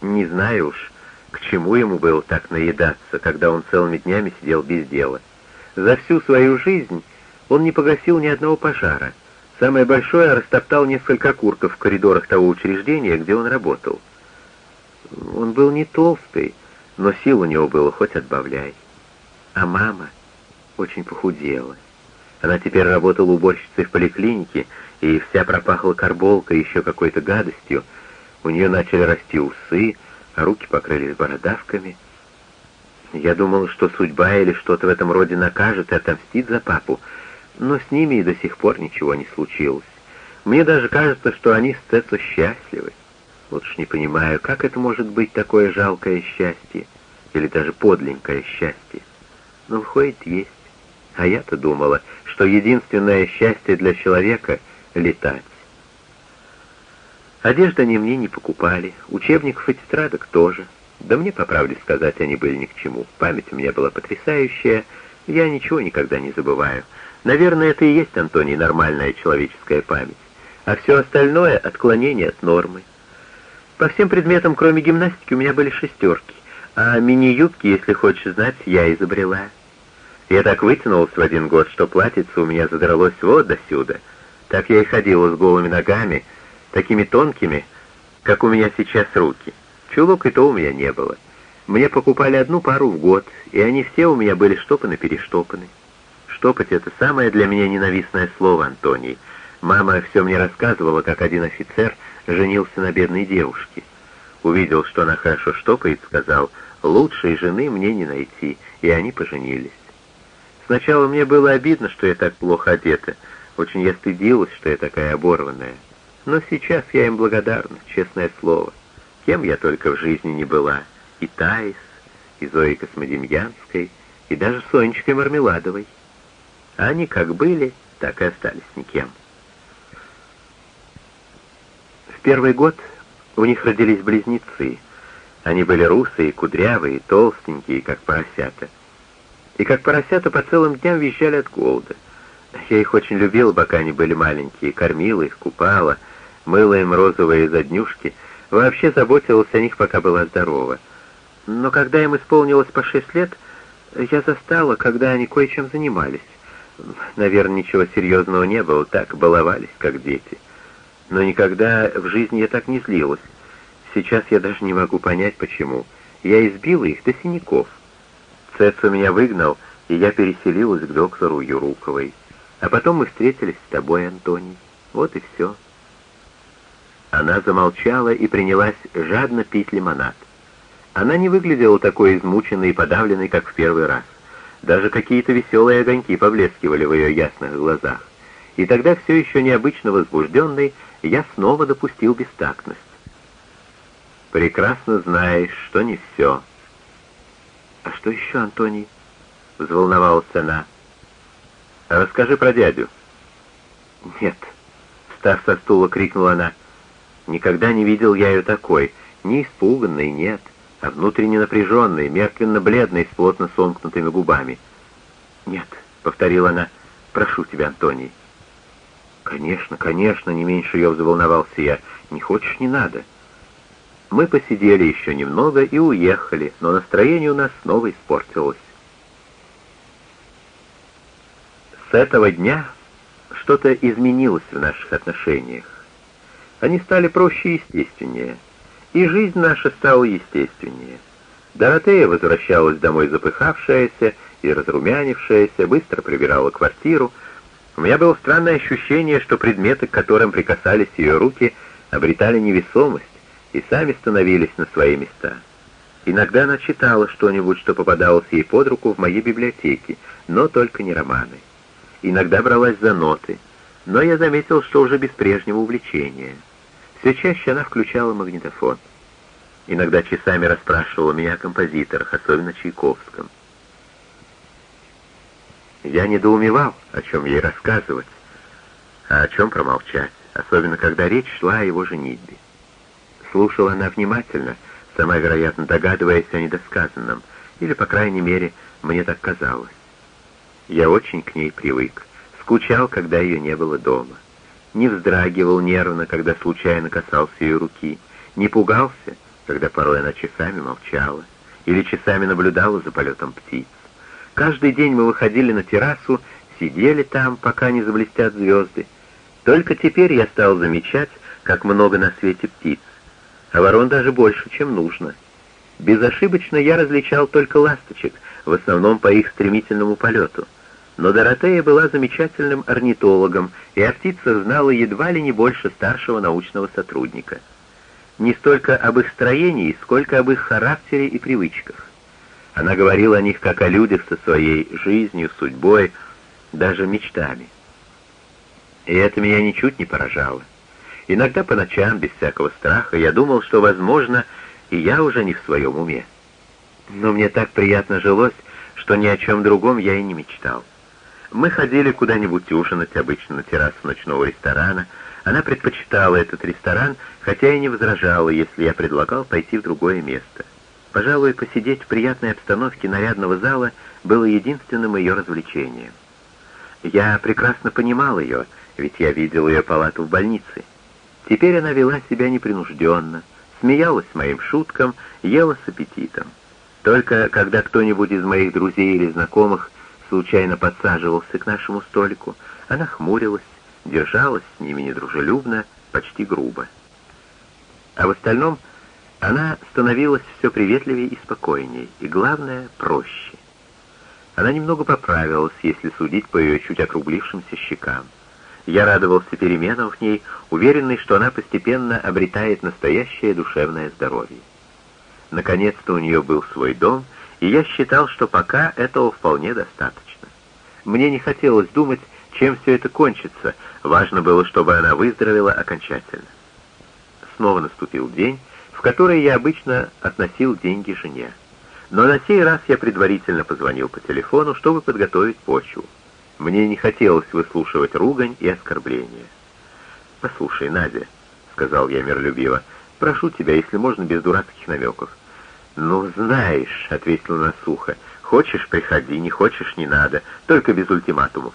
Не знаю уж, к чему ему было так наедаться, когда он целыми днями сидел без дела. За всю свою жизнь он не погасил ни одного пожара. Самое большое растоптал несколько курков в коридорах того учреждения, где он работал. Он был не толстый, но сил у него было хоть отбавляй. А мама очень похудела. Она теперь работала уборщицей в поликлинике, и вся пропахла карболкой еще какой-то гадостью. У нее начали расти усы, а руки покрылись бородавками. Я думал, что судьба или что-то в этом роде накажет и отомстит за папу, но с ними и до сих пор ничего не случилось. Мне даже кажется, что они с Цецо счастливы. Вот уж не понимаю, как это может быть такое жалкое счастье, или даже подленькое счастье. Но выходит, есть. А я-то думала, что единственное счастье для человека — летать. Одежды они мне не покупали, учебников и тетрадок тоже. Да мне, по правде сказать, они были ни к чему. Память у меня была потрясающая, я ничего никогда не забываю. Наверное, это и есть, Антоний, нормальная человеческая память. А все остальное — отклонение от нормы. По всем предметам, кроме гимнастики, у меня были шестерки, а мини-юбки, если хочешь знать, я изобрела. Я так вытянулась в один год, что платьице у меня задралось вот до сюда. Так я и ходила с голыми ногами, такими тонкими, как у меня сейчас руки. Чулок и то у меня не было. Мне покупали одну пару в год, и они все у меня были штопаны-перештопаны. Штопать — это самое для меня ненавистное слово, Антоний. Мама все мне рассказывала, как один офицер женился на бедной девушке. Увидел, что она хорошо штопает, сказал, «Лучшей жены мне не найти», и они поженились. Сначала мне было обидно, что я так плохо одета. Очень я стыдилась, что я такая оборванная. Но сейчас я им благодарна, честное слово. Кем я только в жизни не была. И Таис, и Зоей Космодемьянской, и даже Сонечкой Мармеладовой. Они как были, так и остались никем. В первый год у них родились близнецы. Они были русые, кудрявые, толстенькие, как поросята. И как поросята по целым дням визжали от голода. Я их очень любила, пока они были маленькие, кормила их, купала, мыла им розовые заднюшки, вообще заботилась о них, пока была здорова. Но когда им исполнилось по шесть лет, я застала, когда они кое-чем занимались. Наверное, ничего серьезного не было, так баловались, как дети. Но никогда в жизни я так не злилась. Сейчас я даже не могу понять, почему. Я избила их до синяков. Цецу меня выгнал, и я переселилась к доктору Юруковой. А потом мы встретились с тобой, Антоний. Вот и все. Она замолчала и принялась жадно пить лимонад. Она не выглядела такой измученной и подавленной, как в первый раз. Даже какие-то веселые огоньки поблескивали в ее ясных глазах. И тогда, все еще необычно возбужденный, я снова допустил бестактность. «Прекрасно знаешь, что не все». «А что еще, Антоний?» — взволновалась она. «Расскажи про дядю». «Нет», — встав со стула, крикнула она. «Никогда не видел я ее такой, не испуганной, нет, а внутренне напряженной, мертвенно-бледной, с плотно сомкнутыми губами». «Нет», — повторила она, — «прошу тебя, Антоний». «Конечно, конечно», — не меньше ее взволновался я. «Не хочешь, не надо». Мы посидели еще немного и уехали, но настроение у нас снова испортилось. С этого дня что-то изменилось в наших отношениях. Они стали проще и естественнее, и жизнь наша стала естественнее. Доротея возвращалась домой запыхавшаяся и разрумянившаяся, быстро прибирала квартиру, у меня было странное ощущение, что предметы, к которым прикасались ее руки, обретали невесомость и сами становились на свои места. Иногда она читала что-нибудь, что попадалось ей под руку в моей библиотеке, но только не романы. Иногда бралась за ноты, но я заметил, что уже без прежнего увлечения. Все чаще она включала магнитофон. Иногда часами расспрашивала меня о композиторах, особенно Чайковском. Я недоумевал, о чем ей рассказывать, а о чем промолчать, особенно когда речь шла о его женитьбе. Слушала она внимательно, сама, вероятно, догадываясь о недосказанном, или, по крайней мере, мне так казалось. Я очень к ней привык, скучал, когда ее не было дома. Не вздрагивал нервно, когда случайно касался ее руки, не пугался, когда порой она часами молчала или часами наблюдала за полетом птиц. Каждый день мы выходили на террасу, сидели там, пока не заблестят звезды. Только теперь я стал замечать, как много на свете птиц, а ворон даже больше, чем нужно. Безошибочно я различал только ласточек, в основном по их стремительному полету. Но Доротея была замечательным орнитологом, и о птицах знала едва ли не больше старшего научного сотрудника. Не столько об их строении, сколько об их характере и привычках. Она говорила о них как о людях со своей жизнью, судьбой, даже мечтами. И это меня ничуть не поражало. Иногда по ночам, без всякого страха, я думал, что, возможно, и я уже не в своем уме. Но мне так приятно жилось, что ни о чем другом я и не мечтал. Мы ходили куда-нибудь ужинать, обычно на террасу ночного ресторана. Она предпочитала этот ресторан, хотя и не возражала, если я предлагал пойти в другое место. Пожалуй, посидеть в приятной обстановке нарядного зала было единственным ее развлечением. Я прекрасно понимал ее, ведь я видел ее палату в больнице. Теперь она вела себя непринужденно, смеялась моим шуткам, ела с аппетитом. Только когда кто-нибудь из моих друзей или знакомых случайно подсаживался к нашему столику, она хмурилась, держалась с ними недружелюбно, почти грубо. А в остальном она становилась все приветливее и спокойнее, и, главное, проще. Она немного поправилась, если судить по ее чуть округлившимся щекам. Я радовался переменам в ней, уверенный, что она постепенно обретает настоящее душевное здоровье. Наконец-то у нее был свой дом, и я считал, что пока этого вполне достаточно. Мне не хотелось думать, чем все это кончится, важно было, чтобы она выздоровела окончательно. Снова наступил день, в который я обычно относил деньги жене. Но на сей раз я предварительно позвонил по телефону, чтобы подготовить почву. Мне не хотелось выслушивать ругань и оскорбления. «Послушай, Надя», — сказал я миролюбиво, — «прошу тебя, если можно, без дурацких намеков». «Ну, знаешь», — ответила она сухо, — «хочешь — приходи, не хочешь — не надо, только без ультиматумов».